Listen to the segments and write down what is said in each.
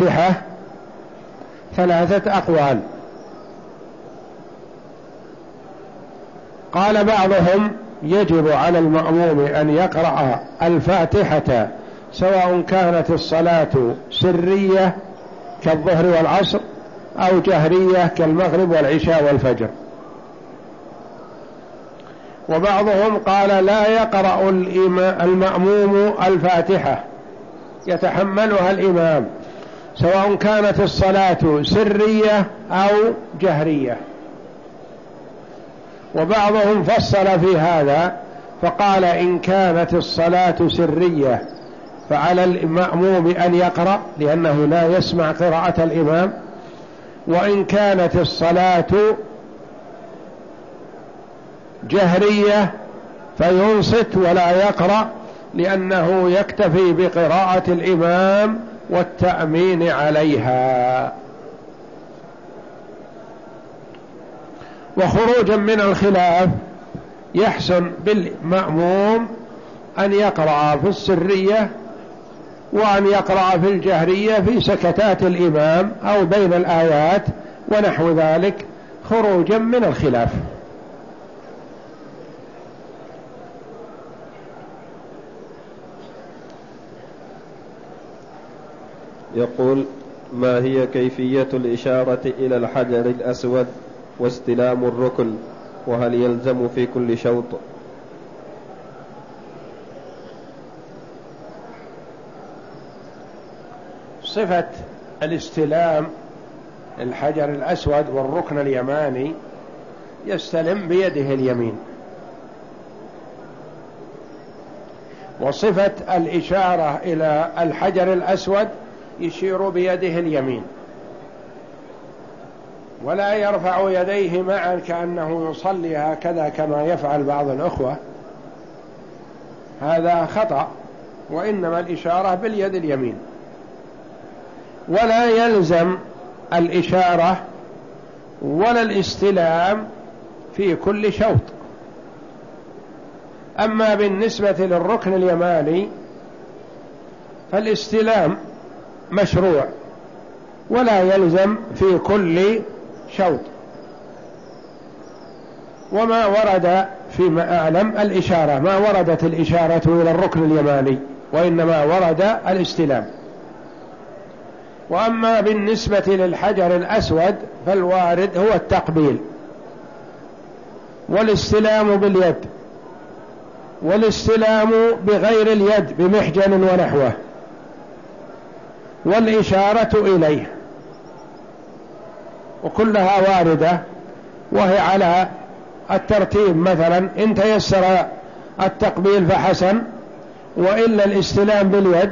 الفاتحة ثلاثة أقوال. قال بعضهم يجب على المأموم أن يقرأ الفاتحة سواء كانت الصلاة سرية كالظهر والعصر أو جهرية كالمغرب والعشاء والفجر. وبعضهم قال لا يقرأ المأموم الفاتحة يتحملها الإمام. سواء كانت الصلاة سرية أو جهرية. وبعضهم فصل في هذا فقال إن كانت الصلاة سرية فعلى المأموم أن يقرأ لأنه لا يسمع قراءة الإمام. وإن كانت الصلاة جهرية فينصت ولا يقرأ لأنه يكتفي بقراءة الإمام والتأمين عليها. وخروجا من الخلاف يحسن بالمأموم أن يقرأ في السرية وأن يقرأ في الجهرية في سكتات الإمام أو بين الآيات ونحو ذلك خروجا من الخلاف. يقول ما هي كيفية الإشارة إلى الحجر الأسود واستلام الركن؟ وهل يلزم في كل شوط؟ صفة الاستلام الحجر الأسود والركن اليماني يستلم بيده اليمين. وصفة الإشارة إلى الحجر الأسود يشير بيده اليمين. ولا يرفع يديه معا كأنه يصلي هكذا كما يفعل بعض الأخوة. هذا خطأ وإنما الإشارة باليد اليمين. ولا يلزم الإشارة ولا الاستلام في كل شوط. أما بالنسبة للركن اليماني فالاستلام مشروع ولا يلزم في كل شوط. وما ورد فيما أعلم الإشارة ما وردت الإشارة إلى الركن اليماني وإنما ورد الاستلام. وأما بالنسبة للحجر الأسود فالوارد هو التقبيل. والاستلام باليد. والاستلام بغير اليد بمحجن ونحوه. والإشارة إليه. وكلها واردة. وهي على الترتيب مثلا إن تيسر التقبيل فحسن وإلا الاستلام باليد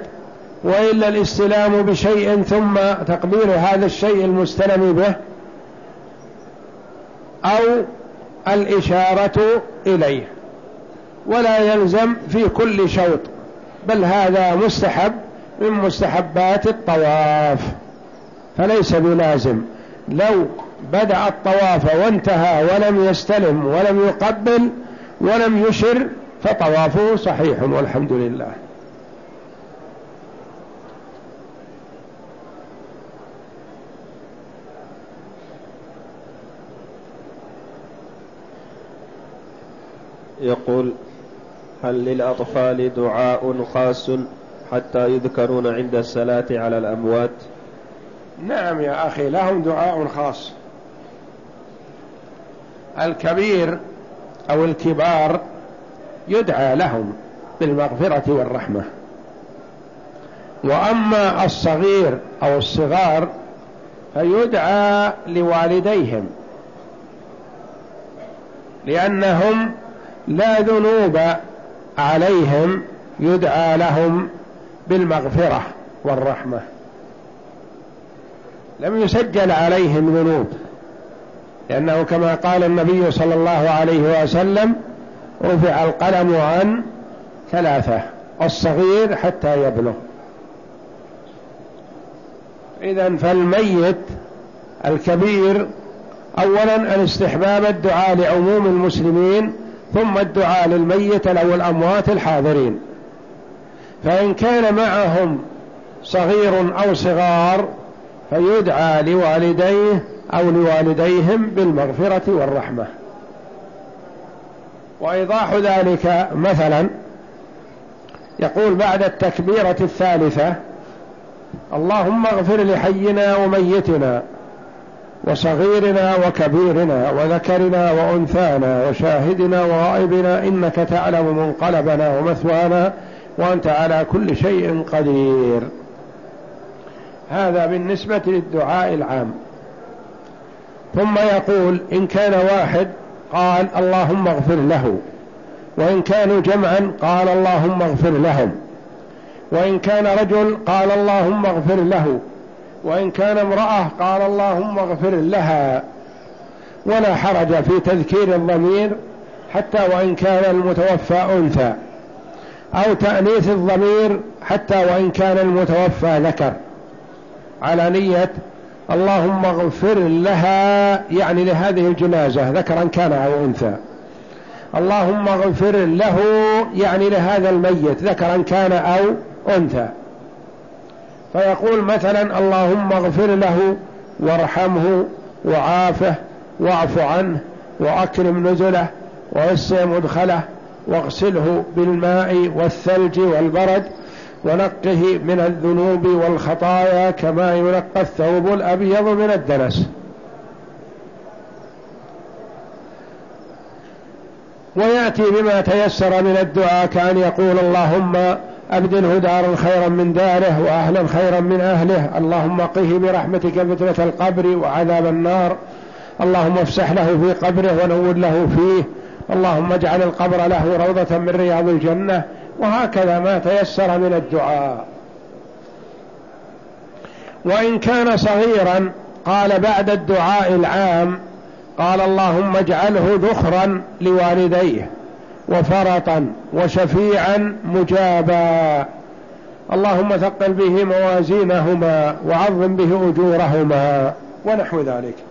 وإلا الاستلام بشيء ثم تقبيل هذا الشيء المستلم به أو الإشارة إليه. ولا يلزم في كل شوط بل هذا مستحب. من مستحبات الطواف فليس بلازم. لو بدأ الطواف وانتهى ولم يستلم ولم يقبل ولم يشر فطوافه صحيح والحمد لله. يقول هل للأطفال دعاء خاص؟ حتى يذكرون عند الصلاة على الأموات. نعم يا أخي لهم دعاء خاص. الكبير أو الكبار يدعى لهم بالمغفرة والرحمة. وأما الصغير أو الصغار فيدعى لوالديهم لأنهم لا ذنوب عليهم يدعى لهم بالمغفرة والرحمة. لم يسجل عليهم ذنوب لأنه كما قال النبي صلى الله عليه وسلم رفع القلم عن ثلاثة الصغير حتى يبلغ. إذا فالميت الكبير أولا الاستحباب الدعاء لعموم المسلمين ثم الدعاء للميت أو الأموات الحاضرين. فإن كان معهم صغير أو صغار فيدعى لوالديه أو لوالديهم بالمغفرة والرحمة. وإيضاح ذلك مثلا يقول بعد التكبيرة الثالثة اللهم اغفر لحينا وميتنا وصغيرنا وكبيرنا وذكرنا وأنثانا وشاهدنا وغائبنا إنك تعلم منقلبنا ومثوانا وأنت على كل شيء قدير. هذا بالنسبة للدعاء العام. ثم يقول إن كان واحد قال اللهم اغفر له. وإن كانوا جمعا قال اللهم اغفر لهم. وإن كان رجل قال اللهم اغفر له. وإن كان امرأة قال اللهم اغفر لها. ولا حرج في تذكير الضمير حتى وإن كان المتوفى أنثى. أو تأنيث الضمير حتى وإن كان المتوفى ذكر. على نية اللهم اغفر لها يعني لهذه الجنازة ذكرا كان أو أنثى. اللهم اغفر له يعني لهذا الميت ذكرا كان أو أنثى. فيقول مثلا اللهم اغفر له وارحمه وعافه واعف عنه وأكرم نزله ووسع مدخله واغسله بالماء والثلج والبرد ونقه من الذنوب والخطايا كما ينقى الثوب الأبيض من الدنس. ويأتي بما تيسر من الدعاء كأن يقول اللهم أبدله دارا خيرا من داره وأهلا خيرا من أهله. اللهم قه برحمتك فتنة القبر وعذاب النار. اللهم افسح له في قبره ونور له فيه. اللهم اجعل القبر له روضة من رياض الجنة وهكذا ما تيسر من الدعاء. وإن كان صغيرا قال بعد الدعاء العام قال اللهم اجعله ذخرا لوالديه وفرطا وشفيعا مجابا. اللهم ثقل به موازينهما وعظم به أجورهما ونحو ذلك.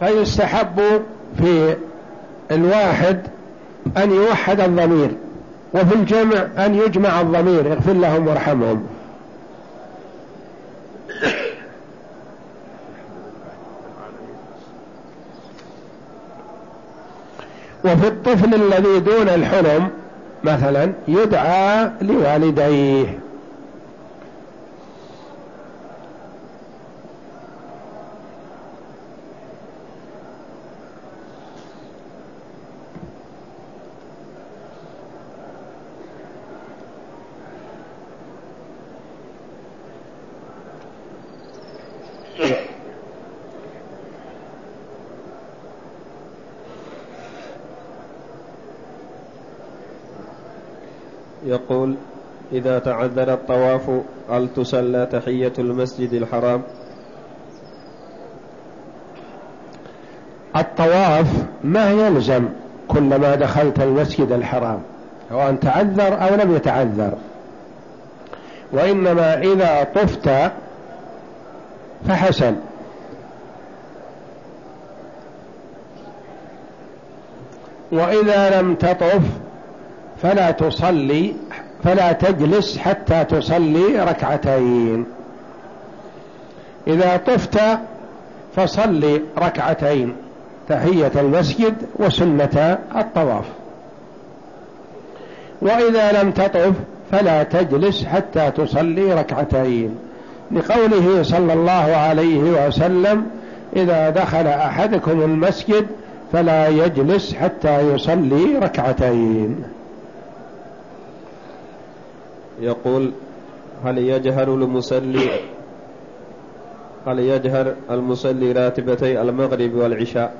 فيستحب في الواحد أن يوحد الضمير وفي الجمع أن يجمع الضمير اغفر لهم وارحمهم. وفي الطفل الذي دون الحلم مثلا يدعى لوالديه يقول إذا تعذر الطواف هل تسلى تحية المسجد الحرام؟ الطواف ما يلزم كلما دخلت المسجد الحرام سواء تعذر أو لم يتعذر. وإنما إذا طفت فحسن. وإذا لم تطف فلا تصلي فلا تجلس حتى تصلي ركعتين. إذا طفت فصلي ركعتين تحية المسجد وسنة الطواف. وإذا لم تطف فلا تجلس حتى تصلي ركعتين. لقوله صلى الله عليه وسلم إذا دخل أحدكم المسجد فلا يجلس حتى يصلي ركعتين. يقول هل يجهر المصلي؟ هل يجهر المصلي راتبتي المغرب والعشاء؟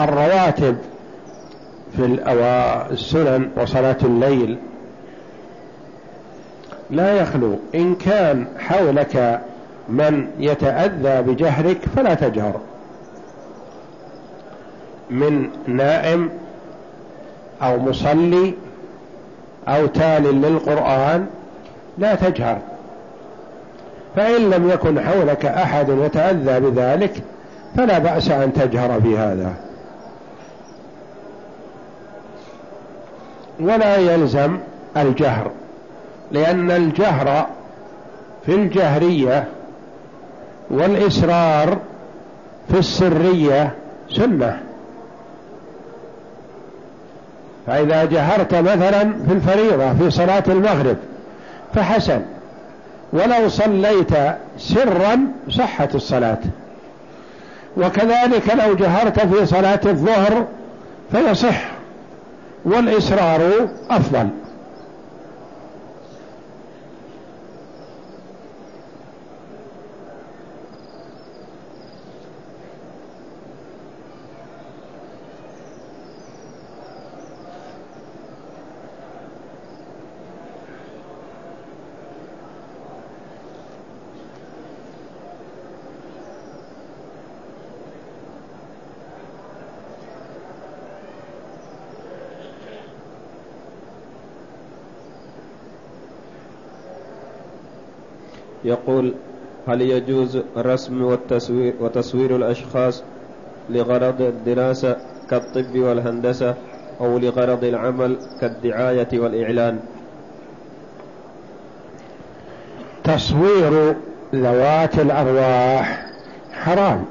الرواتب في السنن وصلاة الليل لا يخلو. إن كان حولك من يتأذى بجهرك فلا تجهر. من نائم أو مصلي أو تال للقرآن لا تجهر. فإن لم يكن حولك أحد يتأذى بذلك فلا بأس أن تجهر بهذا. ولا يلزم الجهر. لأن الجهر في الجهرية والإسرار في السرية سنة. فإذا جهرت مثلا في الفريضة في صلاة المغرب فحسن. ولو صليت سرا صحت الصلاة. وكذلك لو جهرت في صلاة الظهر فيصح والإسرار أفضل. يقول هل يجوز رسم والتصوير وتصوير الأشخاص لغرض الدراسة كالطب والهندسة أو لغرض العمل كالدعاية والإعلان؟ تصوير ذوات الأرواح حرام.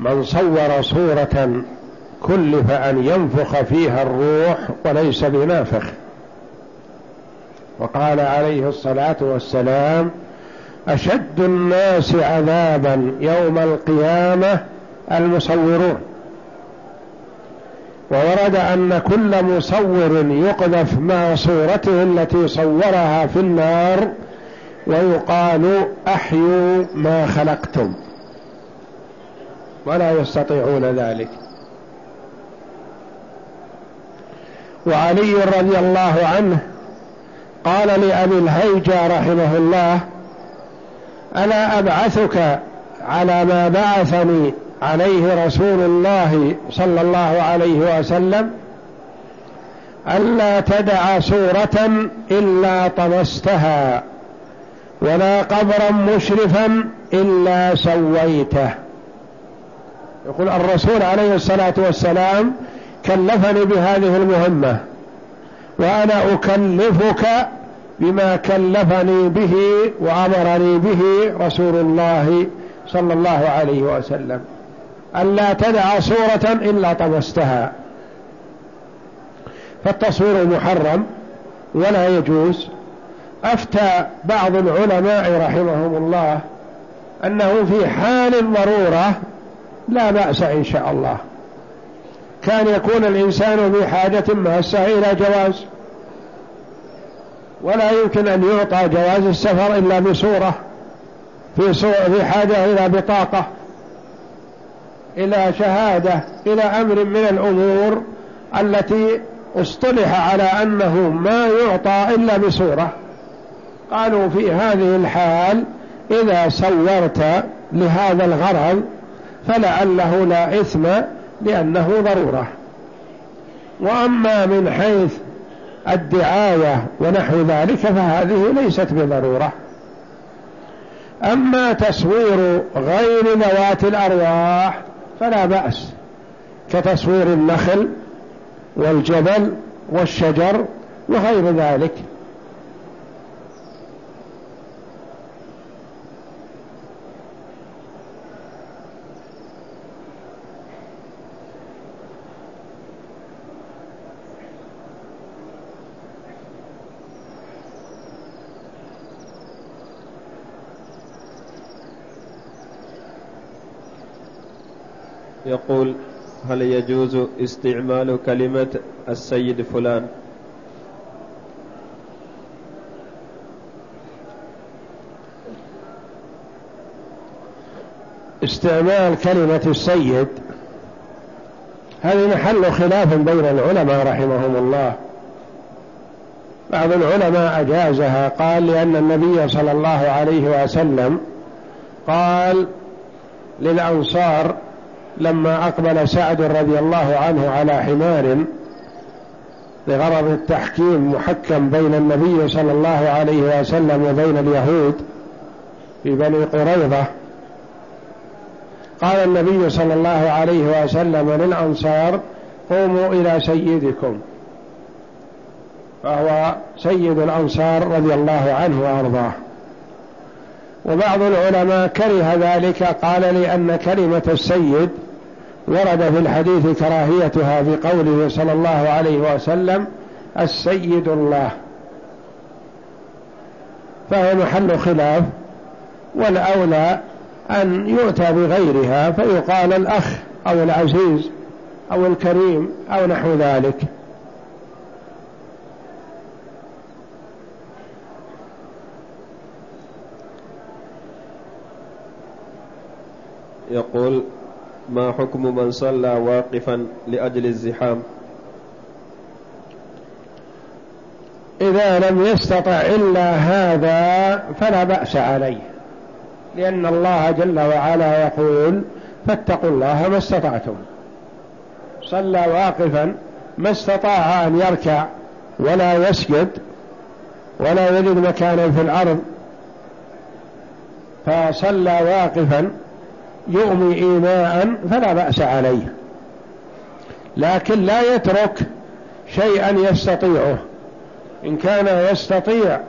من صور صورة كلف أن ينفخ فيها الروح وليس بنافخ. وقال عليه الصلاة والسلام أشد الناس عذابا يوم القيامة المصورون. وورد أن كل مصور يقذف مع صورته التي صورها في النار ويقال أحيوا ما خلقتم. ولا يستطيعون ذلك. وعلي رضي الله عنه قال لأبي الهيجة رحمه الله ألا أبعثك على ما بعثني عليه رسول الله صلى الله عليه وسلم ألا تدع صورة إلا طمستها ولا قبرا مشرفا إلا سويته. يقول الرسول عليه الصلاة والسلام كلفني بهذه المهمة وأنا أكلفك بما كلفني به وأمرني به رسول الله صلى الله عليه وسلم. ألا تدع صورة إلا طمستها. فالتصوير محرم ولا يجوز. أفتى بعض العلماء رحمهم الله أنه في حال ضرورة لا بأس إن شاء الله. كان يكون الإنسان بحاجة ماسة إلى جواز. ولا يمكن أن يعطى جواز السفر إلا بصورة في, في حاجة إلى بطاقة إلى شهادة إلى أمر من الأمور التي اصطلح على أنه ما يعطى إلا بصورة. قالوا في هذه الحال إذا صورت لهذا الغرض فلعله لا إثم لأنه ضرورة. وأما من حيث الدعاية ونحو ذلك فهذه ليست بضرورة. أما تصوير غير ذوات الأرواح فلا بأس كتصوير النخل والجبل والشجر وغير ذلك. يقول هل يجوز استعمال كلمة السيد فلان؟ استعمال كلمة السيد هذه محل خلاف بين العلماء رحمهم الله. بعض العلماء أجازها قال لأن النبي صلى الله عليه وسلم قال للأنصار لما أقبل سعد رضي الله عنه على حمار لغرض التحكيم محكم بين النبي صلى الله عليه وسلم وبين اليهود في بني قريظة قال النبي صلى الله عليه وسلم للأنصار قوموا إلى سيدكم فهو سيد الأنصار رضي الله عنه وأرضاه. وبعض العلماء كره ذلك قال لأن كلمة السيد ورد في الحديث كراهيتها في قوله صلى الله عليه وسلم السيد الله. فهو محل خلاف والأولى أن يؤتى بغيرها فيقال الأخ أو العزيز أو الكريم أو نحو ذلك. يقول ما حكم من صلى واقفا لأجل الزحام؟ إذا لم يستطع إلا هذا فلا بأس عليه لأن الله جل وعلا يقول فاتقوا الله ما استطعتم. صلى واقفا ما استطاع أن يركع ولا يسجد ولا يجد مكانا في الأرض فصلى واقفا يؤمي إيماء فلا بأس عليه. لكن لا يترك شيئا يستطيعه. إن كان يستطيع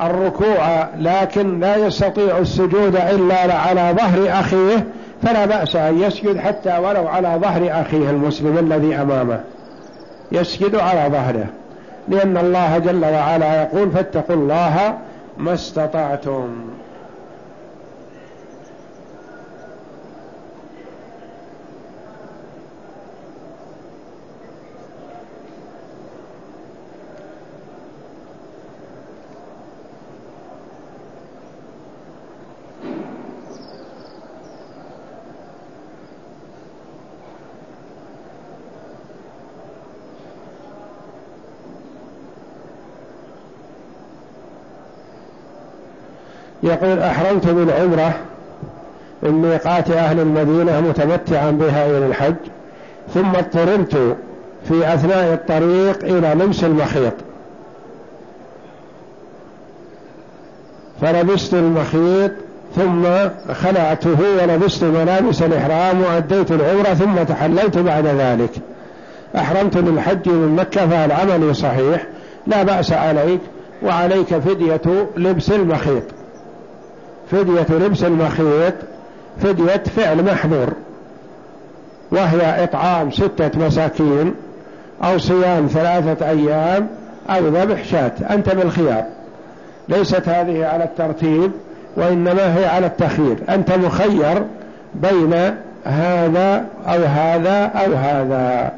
الركوع لكن لا يستطيع السجود إلا على ظهر أخيه فلا بأس أن يسجد حتى ولو على ظهر أخيه المسلم الذي أمامه. يسجد على ظهره. لأن الله جل وعلا يقول فاتقوا الله ما استطعتم. يقول أحرمت بالعمرة من ميقات أهل المدينة متمتعا بها إلى الحج ثم اضطررت في أثناء الطريق إلى لمس المخيط. فلبست المخيط ثم خلعته ولبست ملابس الإحرام وأديت العمرة ثم تحللت بعد ذلك. أحرمت للحج من مكة فالعمل صحيح لا بأس عليك وعليك فدية لبس المخيط. فدية لبس المخيط فدية فعل محظور وهي إطعام ستة مساكين أو صيام ثلاثة أيام أو ذبح شاة. أنت بالخيار. ليست هذه على الترتيب وإنما هي على التخيير. أنت مخير بين هذا أو هذا أو هذا.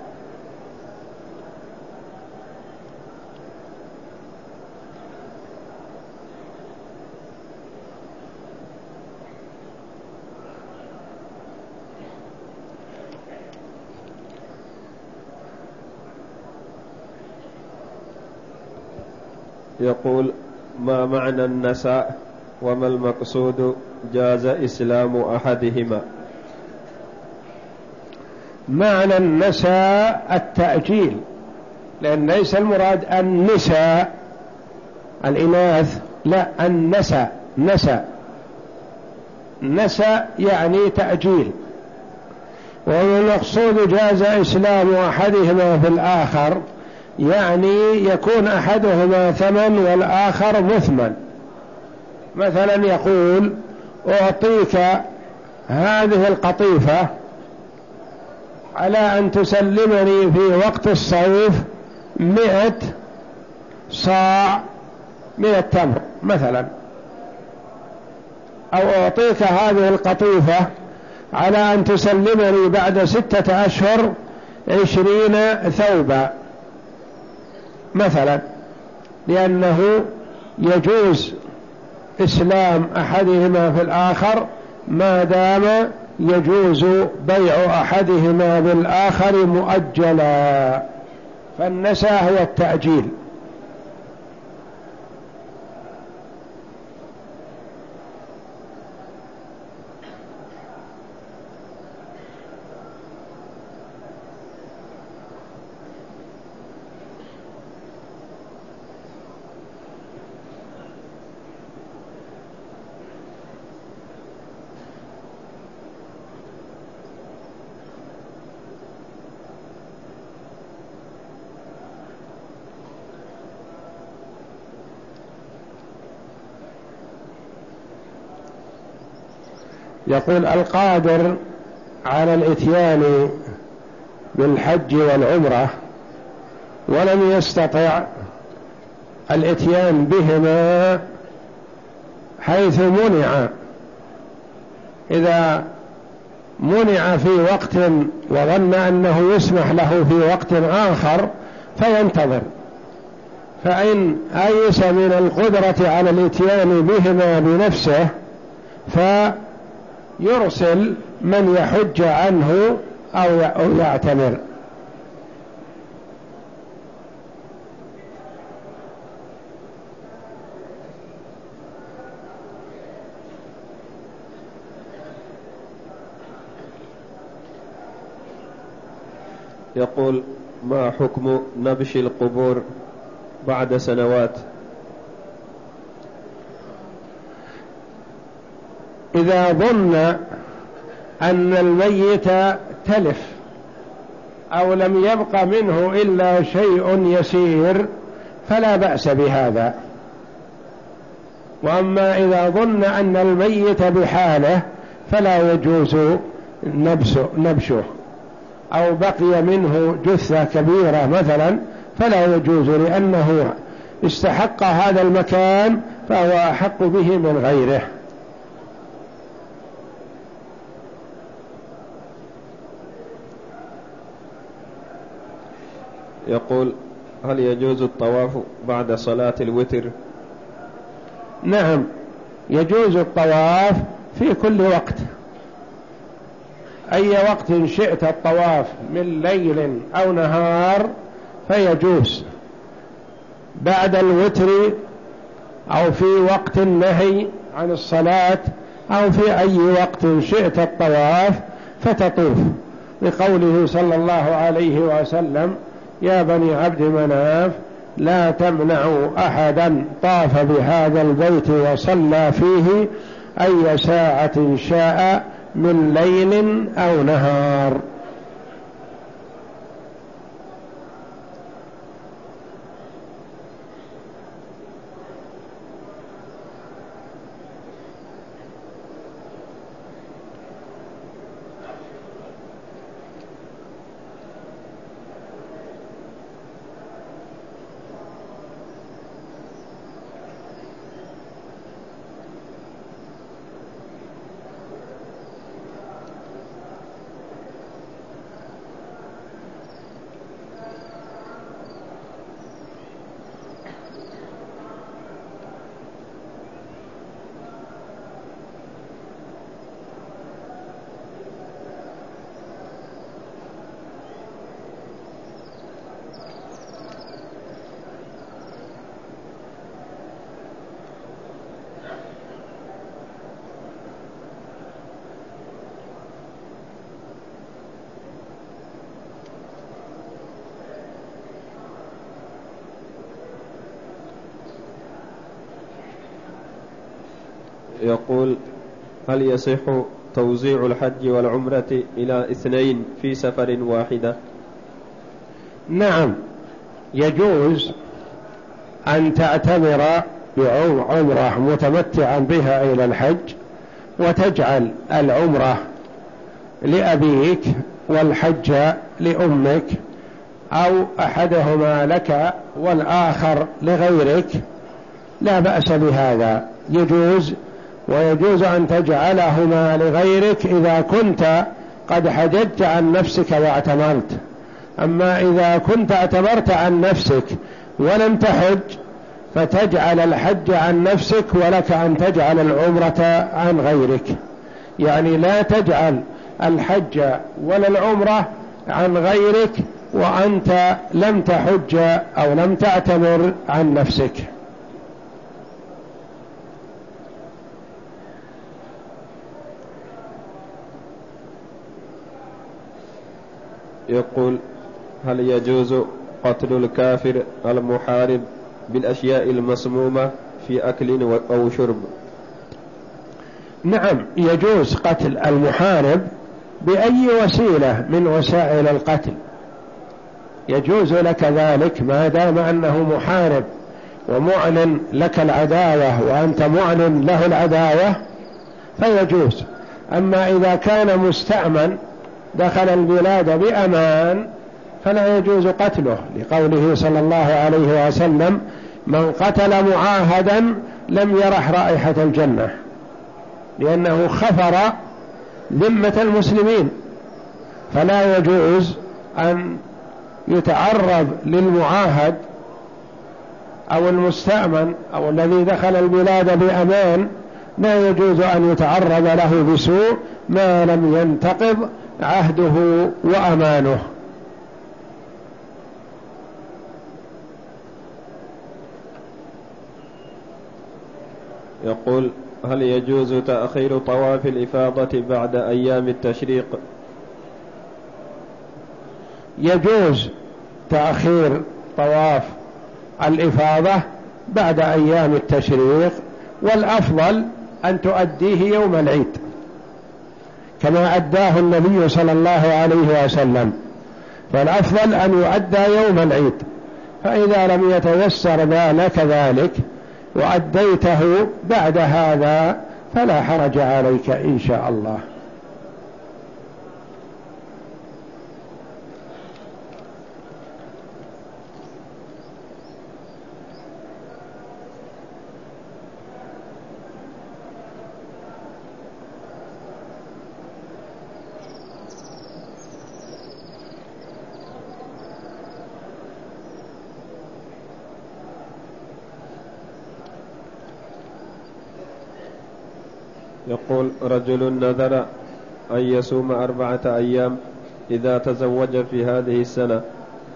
يقول ما معنى النساء وما المقصود جاز إسلام أحدهما؟ معنى النساء التأجيل لأن ليس المراد النساء الإناث لا النساء نساء. نساء يعني تأجيل. والمقصود جاز إسلام أحدهما في الآخر. يعني يكون أحدهما ثمن والآخر مثمن. مثلا يقول أعطيك هذه القطيفة على أن تسلمني في وقت الصيف مئة صاع من التمر مثلا. أو أعطيك هذه القطيفة على أن تسلمني بعد ستة أشهر عشرين ثوبا. مثلا لأنه يجوز إسلام أحدهما في الآخر ما دام يجوز بيع أحدهما بالآخر مؤجلا. فالنسى هو التأجيل. يقول القادر على الاتيان بالحج والعمرة ولم يستطع الاتيان بهما حيث منع. إذا منع في وقت وظن أنه يسمح له في وقت آخر فينتظر. فإن أيس من القدرة على الاتيان بهما بنفسه فيرسل من يحج عنه أو يعتمر. يقول ما حكم نبش القبور بعد سنوات؟ إذا ظن أن الميت تلف أو لم يبق منه إلا شيء يسير فلا بأس بهذا. وأما إذا ظن أن الميت بحاله فلا يجوز نبشه. أو بقي منه جثة كبيرة مثلا فلا يجوز لأنه استحق هذا المكان فهو أحق به من غيره. يقول هل يجوز الطواف بعد صلاة الوتر؟ نعم يجوز الطواف في كل وقت. أي وقت شئت الطواف من ليل أو نهار فيجوز. بعد الوتر أو في وقت النهي عن الصلاة أو في أي وقت شئت الطواف فتطوف. لقوله صلى الله عليه وسلم يا بني عبد مناف لا تمنعوا أحدا طاف بهذا البيت وصلى فيه أي ساعة شاء من ليل أو نهار. يقول هل يصح توزيع الحج والعمرة إلى اثنين في سفر واحدة؟ نعم يجوز أن تعتمر بعمرة متمتعا بها إلى الحج وتجعل العمرة لأبيك والحج لأمك أو أحدهما لك والآخر لغيرك. لا بأس بهذا. يجوز ويجوز أن تجعلهما لغيرك إذا كنت قد حججت عن نفسك واعتمرت. أما إذا كنت اعتمرت عن نفسك ولم تحج فتجعل الحج عن نفسك ولك أن تجعل العمرة عن غيرك. يعني لا تجعل الحج ولا العمرة عن غيرك وأنت لم تحج أو لم تعتمر عن نفسك. يقول هل يجوز قتل الكافر المحارب بالأشياء المسمومة في أكل أو شرب؟ نعم يجوز قتل المحارب بأي وسيلة من وسائل القتل. يجوز لك ذلك ما دام أنه محارب ومعلن لك العداوة وأنت معلن له العداوة فيجوز. أما إذا كان مستأمن دخل البلاد بأمان فلا يجوز قتله. لقوله صلى الله عليه وسلم من قتل معاهدا لم يرح رائحة الجنة. لأنه خفر ذمة المسلمين. فلا يجوز أن يتعرض للمعاهد أو المستأمن أو الذي دخل البلاد بأمان. لا يجوز أن يتعرض له بسوء ما لم ينتقض عهده وأمانه. يقول هل يجوز تأخير طواف الإفاضة بعد أيام التشريق؟ يجوز تأخير طواف الإفاضة بعد أيام التشريق والأفضل أن تؤديه يوم العيد. كما أداه النبي صلى الله عليه وسلم. فالأفضل أن يؤدى يوم العيد. فإذا لم يتيسر ذلك ذلك وأديته بعد هذا فلا حرج عليك إن شاء الله. يقول رجل نذر أن يصوم أربعة أيام إذا تزوج في هذه السنة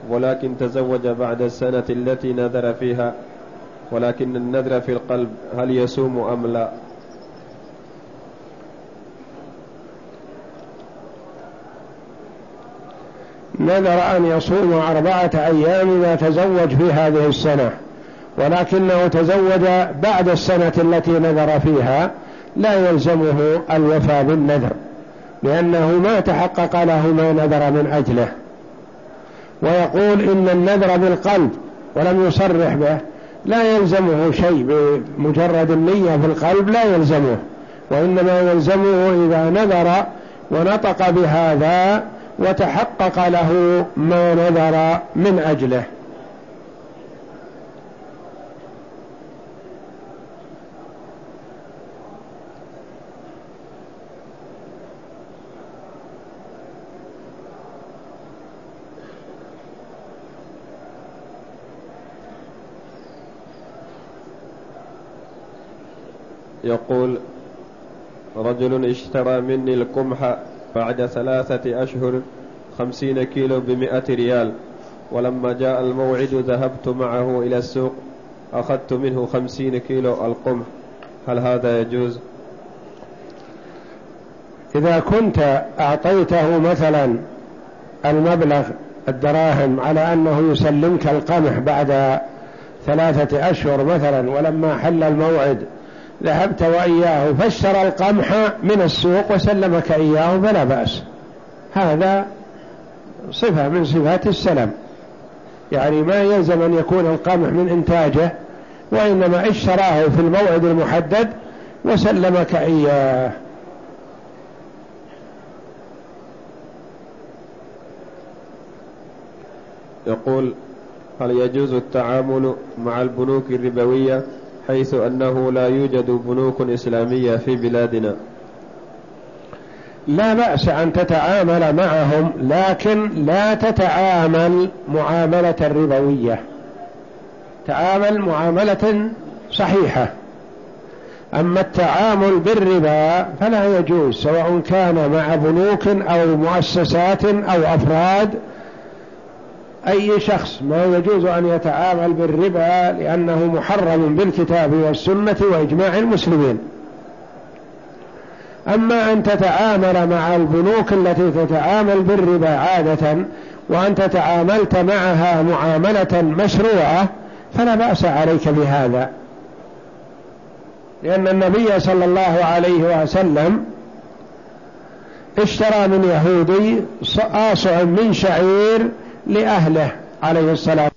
ولكن تزوج بعد السنة التي نذر فيها ولكن النذر في القلب هل يصوم أم لا؟ نذر أن يصوم أربعة أيام إذا تزوج في هذه السنة ولكنه تزوج بعد السنة التي نذر فيها لا يلزمه الوفاء بالنذر لأنه ما تحقق له ما نذر من أجله. ويقول إن النذر بالقلب ولم يصرح به لا يلزمه شيء بمجرد النية في القلب لا يلزمه. وإنما يلزمه إذا نذر ونطق بهذا وتحقق له ما نذر من أجله. يقول رجل اشترى مني القمح بعد ثلاثة أشهر خمسين كيلو بمئة ريال ولما جاء الموعد ذهبت معه إلى السوق أخذت منه خمسين كيلو القمح. هل هذا يجوز؟ إذا كنت أعطيته مثلا المبلغ الدراهم على أنه يسلمك القمح بعد ثلاثة أشهر مثلا ولما حل الموعد ذهبت وإياه فاشترى القمح من السوق وسلمك إياه فلا بأس. هذا صفة من صفات السلم. يعني ما يلزم أن يكون القمح من إنتاجه وإنما اشتراه في الموعد المحدد وسلمك إياه. يقول هل يجوز التعامل مع البنوك الربوية؟ حيث أنه لا يوجد بنوك إسلامية في بلادنا. لا بأس أن تتعامل معهم لكن لا تتعامل معاملة ربوية. تعامل معاملة صحيحة. أما التعامل بالربا فلا يجوز سواء كان مع بنوك أو مؤسسات أو أفراد أي شخص ما يجوز أن يتعامل بالربا لأنه محرم بالكتاب والسنة وإجماع المسلمين. أما أن تتعامل مع البنوك التي تتعامل بالربا عادة وأنت تعاملت معها معاملة مشروعة فلا بأس عليك بهذا. لأن النبي صلى الله عليه وسلم اشترى من يهودي آصع من شعير لأهله عليه الصلاة